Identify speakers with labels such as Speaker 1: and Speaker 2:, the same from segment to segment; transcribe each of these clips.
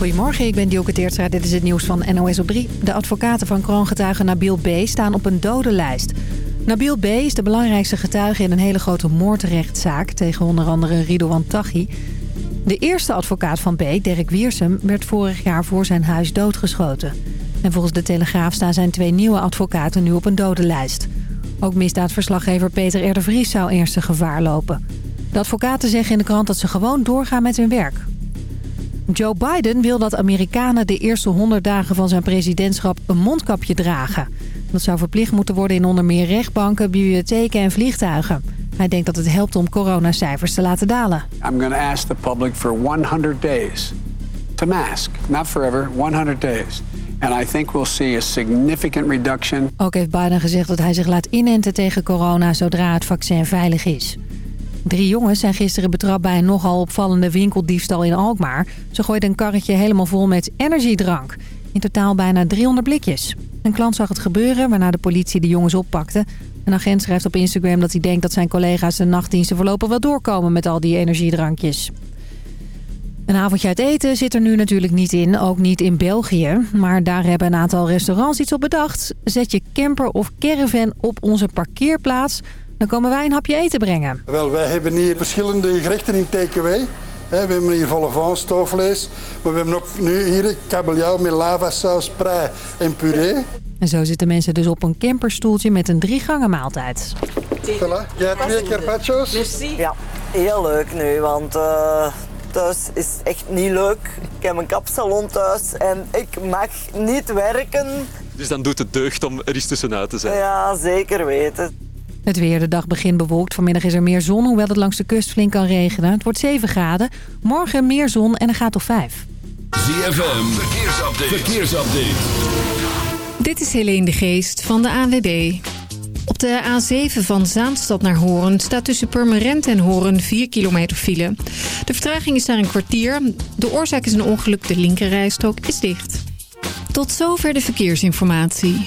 Speaker 1: Goedemorgen, ik ben Dioke Teertstra. Dit is het nieuws van NOS op 3. De advocaten van kroongetuige Nabil B. staan op een dodenlijst. Nabil B. is de belangrijkste getuige in een hele grote moordrechtszaak... tegen onder andere Ridouan Taghi. De eerste advocaat van B., Dirk Wiersum, werd vorig jaar voor zijn huis doodgeschoten. En volgens de Telegraaf staan zijn twee nieuwe advocaten nu op een dodenlijst. Ook misdaadverslaggever Peter R. de Vries zou eerste gevaar lopen. De advocaten zeggen in de krant dat ze gewoon doorgaan met hun werk. Joe Biden wil dat Amerikanen de eerste 100 dagen van zijn presidentschap een mondkapje dragen. Dat zou verplicht moeten worden in onder meer rechtbanken, bibliotheken en vliegtuigen. Hij denkt dat het helpt om coronacijfers te laten dalen.
Speaker 2: I'm going to ask the public for 100 days to mask. Not forever, 100 days. And I think we'll see a significant reduction.
Speaker 1: Ook heeft Biden gezegd dat hij zich laat inenten tegen corona zodra het vaccin veilig is. Drie jongens zijn gisteren betrapt bij een nogal opvallende winkeldiefstal in Alkmaar. Ze gooiden een karretje helemaal vol met energiedrank. In totaal bijna 300 blikjes. Een klant zag het gebeuren, waarna de politie de jongens oppakte. Een agent schrijft op Instagram dat hij denkt dat zijn collega's de nachtdiensten voorlopig wel doorkomen met al die energiedrankjes. Een avondje uit eten zit er nu natuurlijk niet in, ook niet in België. Maar daar hebben een aantal restaurants iets op bedacht. Zet je camper of caravan op onze parkeerplaats... dan komen wij een hapje eten brengen.
Speaker 3: Wel, wij hebben hier verschillende gerechten in takeaway. We hebben hier volle van stoofvlees. Maar we hebben ook nu hier kabeljauw met lavasaus, prei en puree.
Speaker 1: En zo zitten mensen dus op een camperstoeltje met een drie gangen maaltijd.
Speaker 3: Voilà. Jij hebt twee carpaccio's?
Speaker 4: Ja, heel leuk nu, want eh, thuis is echt niet leuk. Ik heb een kapsalon thuis en ik mag niet werken.
Speaker 5: Dus dan doet het deugd om er eens tussenuit te zijn.
Speaker 4: Ja, zeker weten.
Speaker 1: Het weer, de dag begint bewolkt. Vanmiddag is er meer zon, hoewel het langs de kust flink kan regenen. Het wordt 7 graden. Morgen meer zon en een gaat of 5.
Speaker 6: ZFM, verkeersupdate. verkeersupdate.
Speaker 7: Dit is Helene de Geest van de ANWB. Op de A7 van Zaanstad naar Horen staat tussen Purmerend en Horen 4 kilometer file. De vertraging is daar een kwartier. De oorzaak is een ongeluk, de linkerrijstrook is dicht. Tot zover de verkeersinformatie.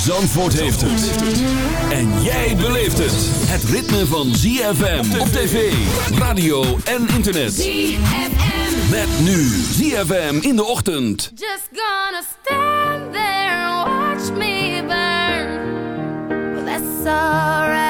Speaker 6: Zandvoort heeft het. En jij beleeft het. Het ritme van ZFM op tv, radio en internet.
Speaker 8: ZFM.
Speaker 6: Met nu ZFM in de ochtend.
Speaker 9: Just gonna stand there and watch me burn. Well, that's alright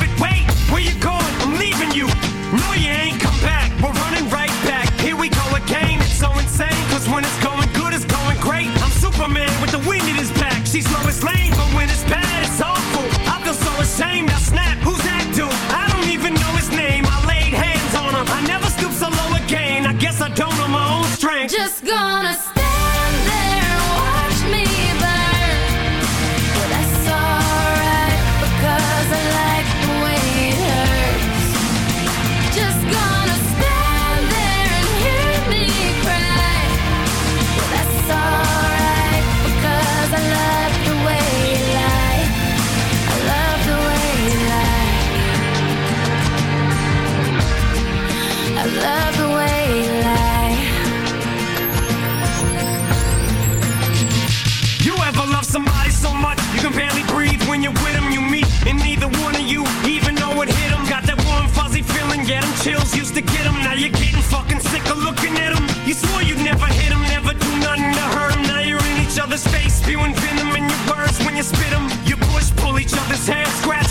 Speaker 10: each other's face, spewing venom in your words when you spit them. You push, pull each other's hair, scratch,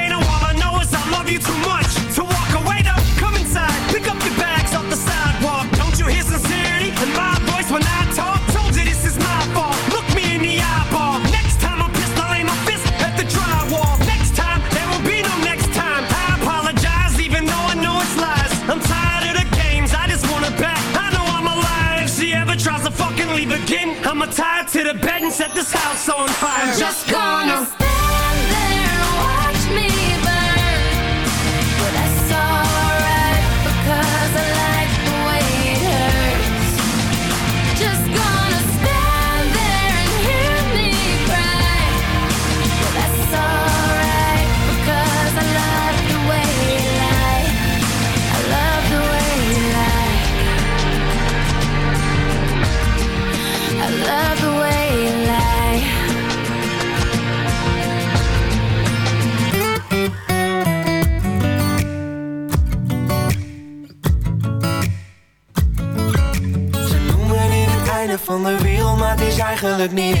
Speaker 10: Bed and set this house on fire. I'm just gonna.
Speaker 9: I
Speaker 11: need.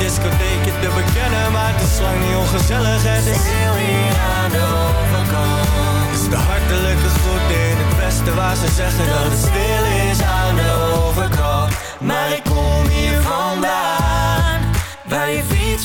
Speaker 11: discotheekje te bekennen, maar het is lang niet ongezellig Het is
Speaker 12: Stil hier aan de overkant.
Speaker 11: is de hartelijke groet in het westen waar ze zeggen dat het stil is aan de overkant
Speaker 12: Maar ik kom hier vandaan. Waar je fiets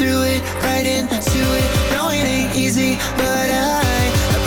Speaker 13: Through it, right into it. No, it ain't easy, but I,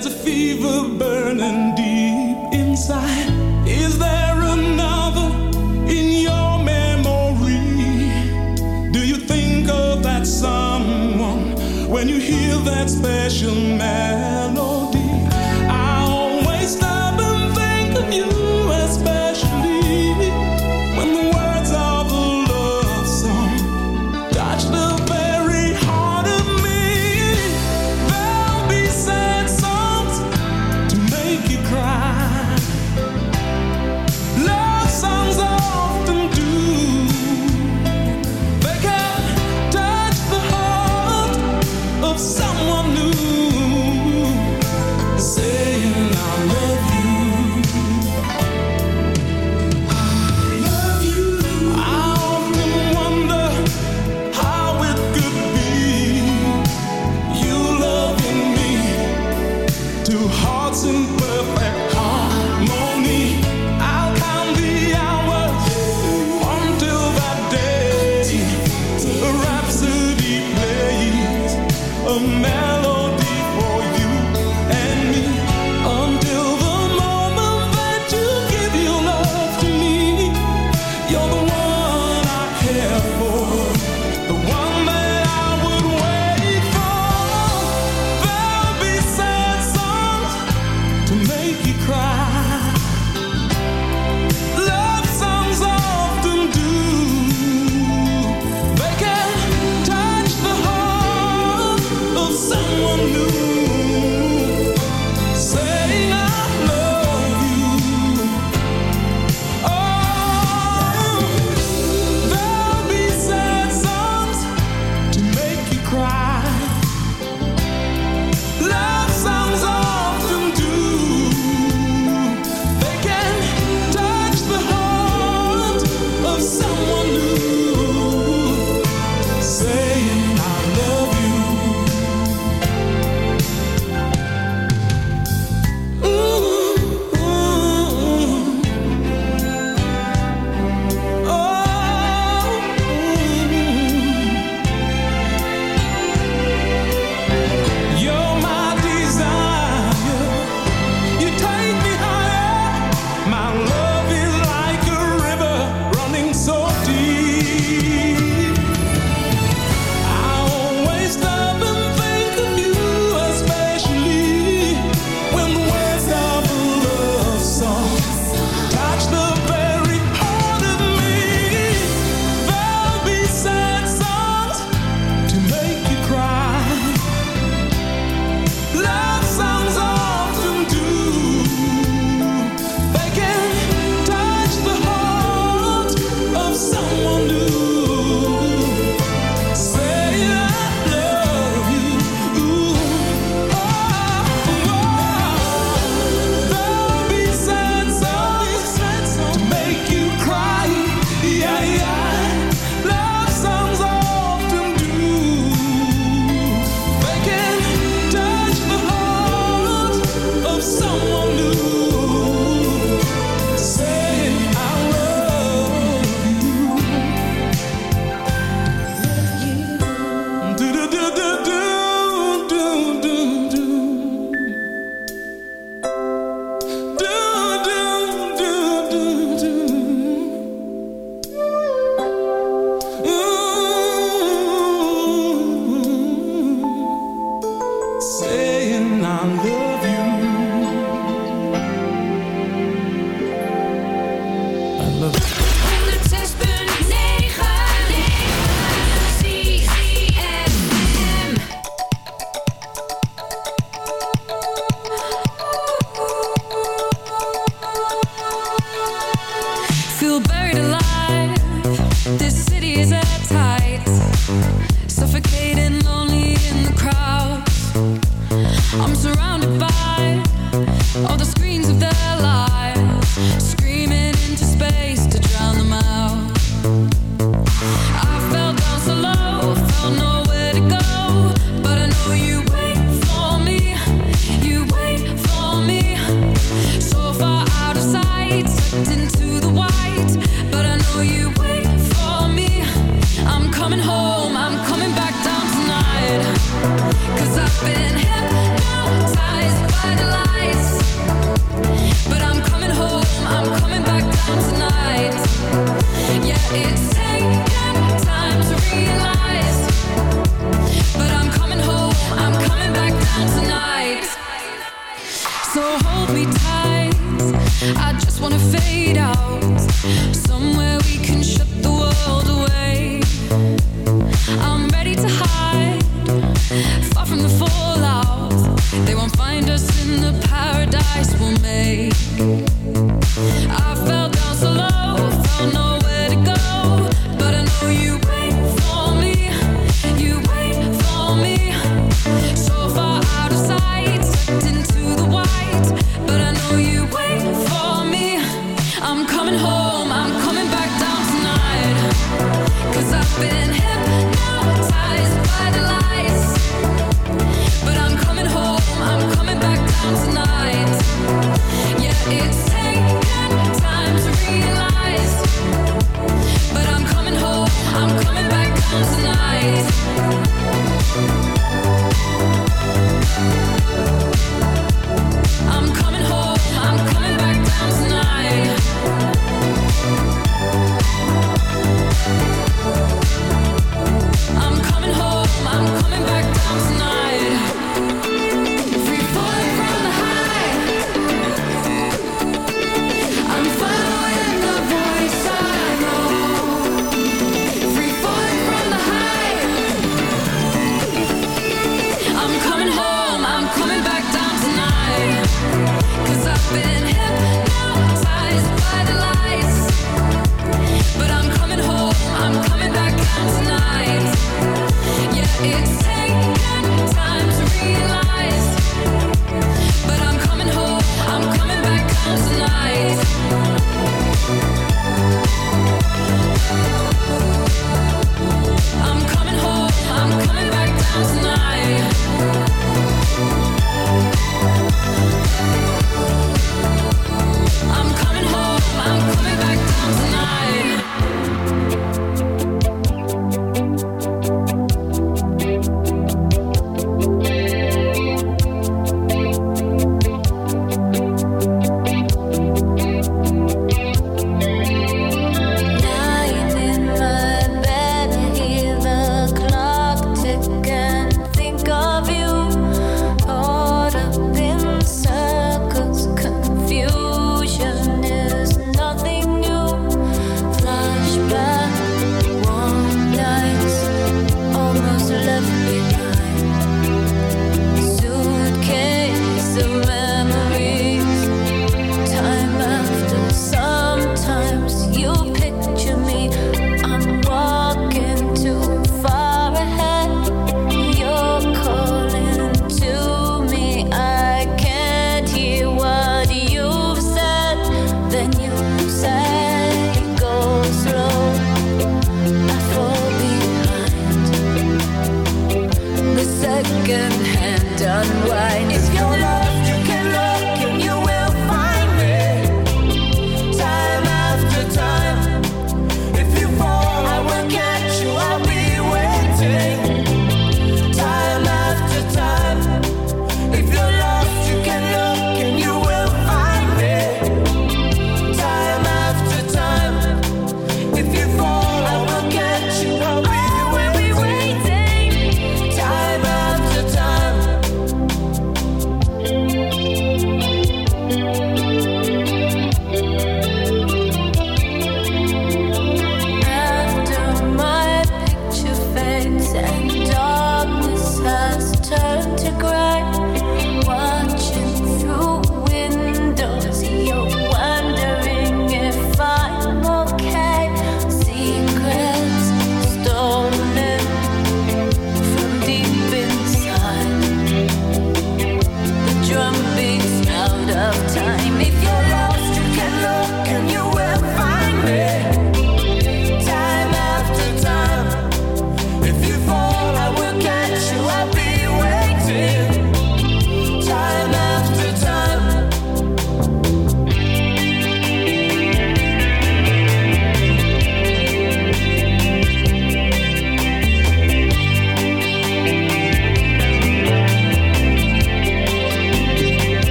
Speaker 14: There's a fever burning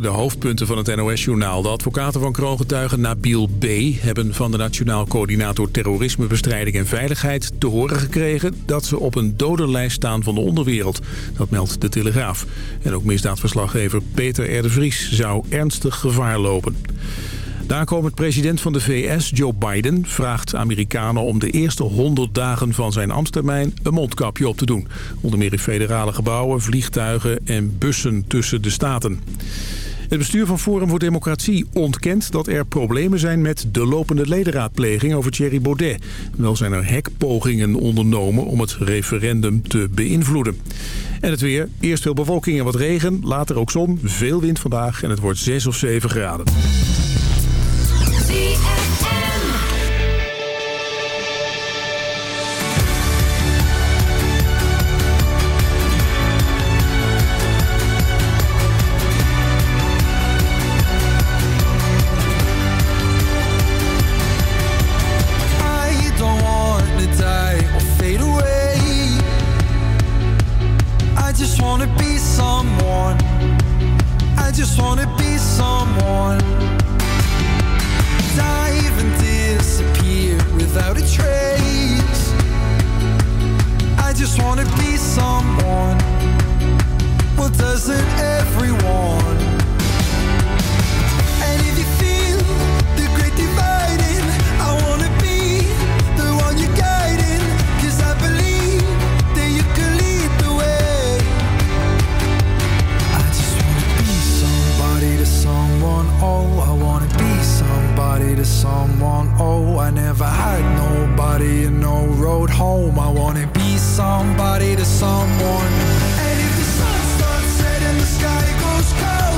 Speaker 6: De
Speaker 15: hoofdpunten van het NOS-journaal. De advocaten van kroongetuige Nabil B. hebben van de Nationaal Coördinator Terrorismebestrijding en Veiligheid te horen gekregen dat ze op een dodenlijst staan van de onderwereld. Dat meldt de Telegraaf. En ook misdaadverslaggever Peter R. Vries zou ernstig gevaar lopen. De aankomend president van de VS, Joe Biden, vraagt Amerikanen om de eerste 100 dagen van zijn ambtstermijn een mondkapje op te doen. Onder meer in federale gebouwen, vliegtuigen en bussen tussen de staten. Het bestuur van Forum voor Democratie ontkent dat er problemen zijn met de lopende ledenraadpleging over Thierry Baudet. Wel zijn er hekpogingen ondernomen om het referendum te beïnvloeden. En het weer. Eerst veel bewolking en wat regen, later ook zon, veel wind vandaag en het wordt 6 of 7 graden.
Speaker 16: Someone. I just want to be someone. Dive and disappear without a trace. I just want to be someone. Well, doesn't everyone? Someone. Oh, I never had nobody and no road home. I wanna be somebody to someone. And if the sun starts setting, the sky goes cold.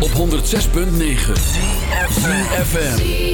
Speaker 6: Op 106.9. FM.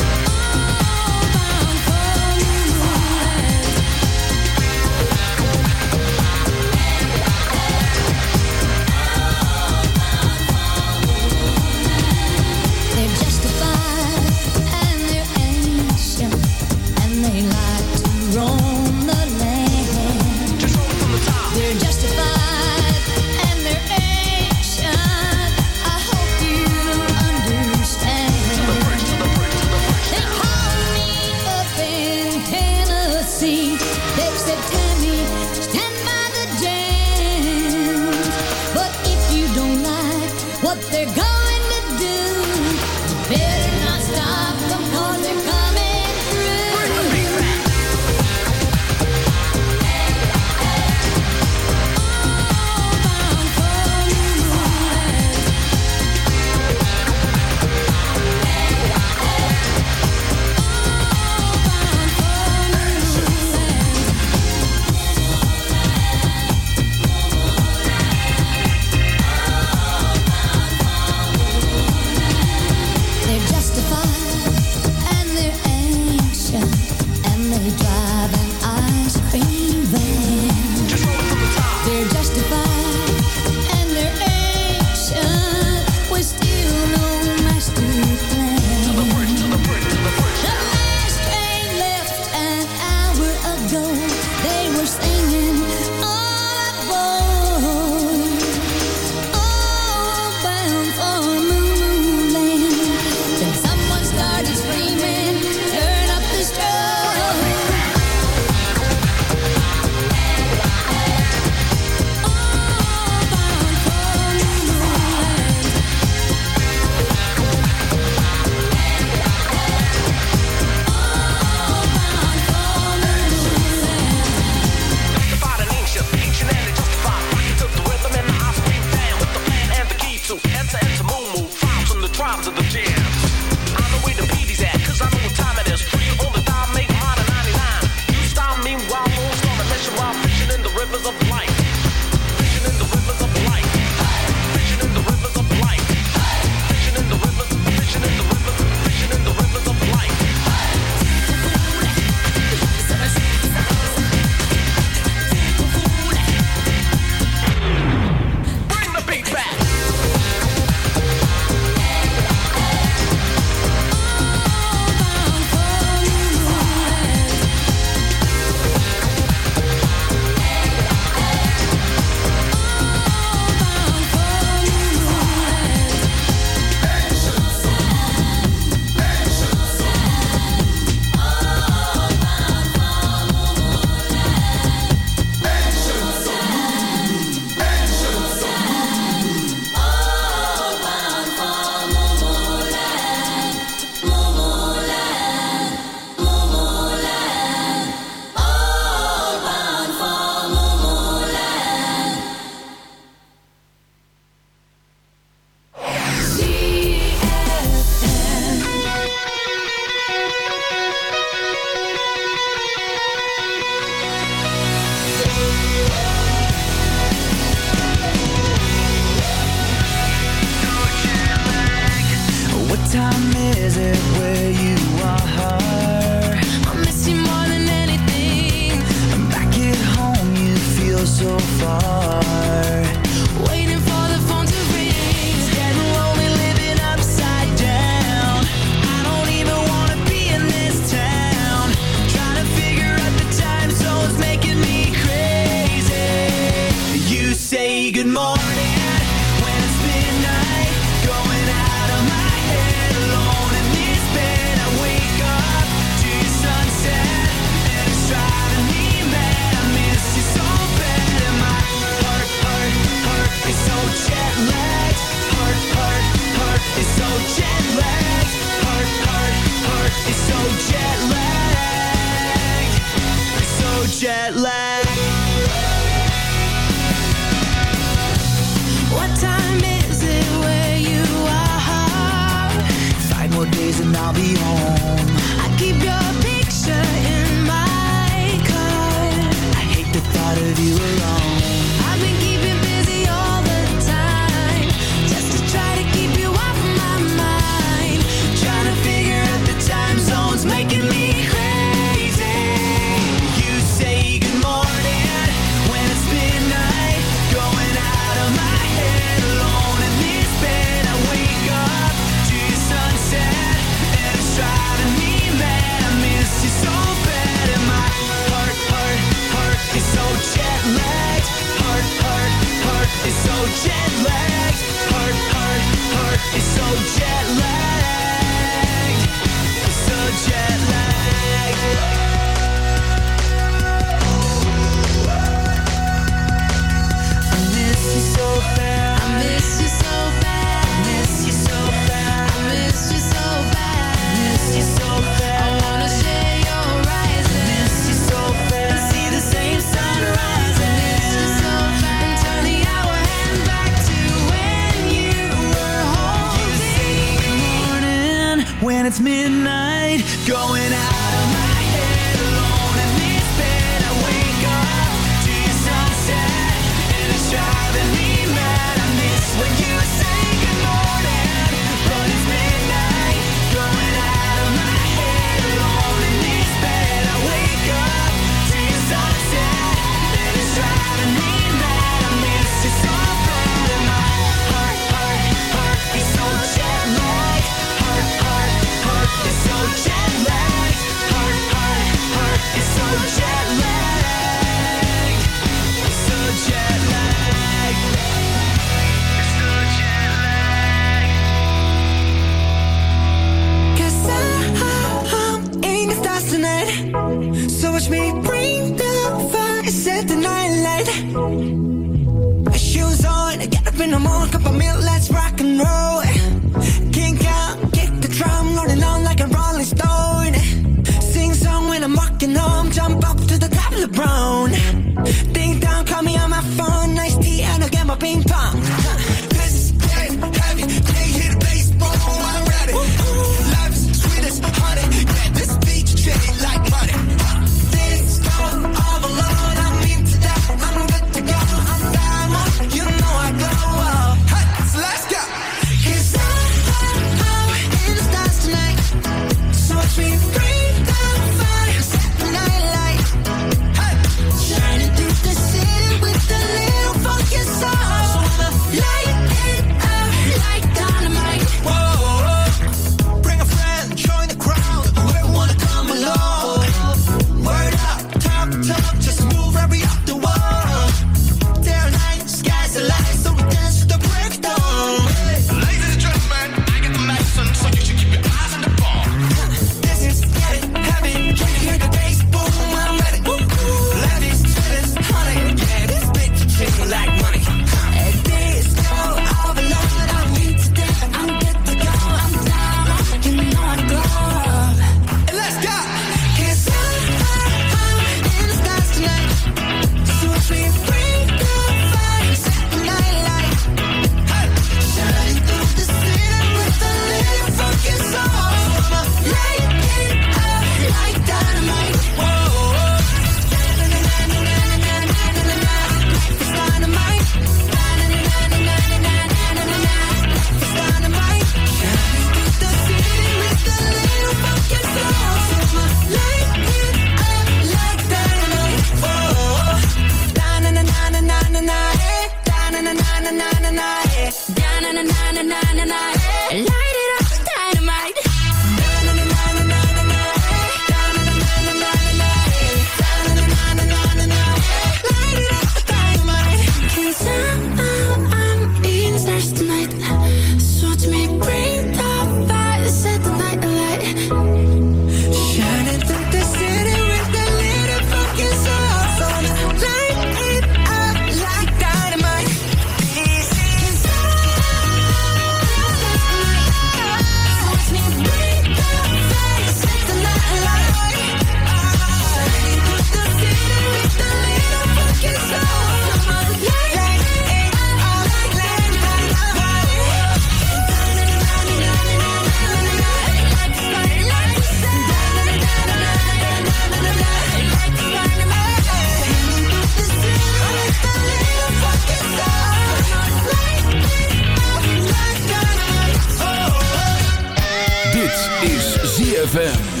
Speaker 16: ZFM.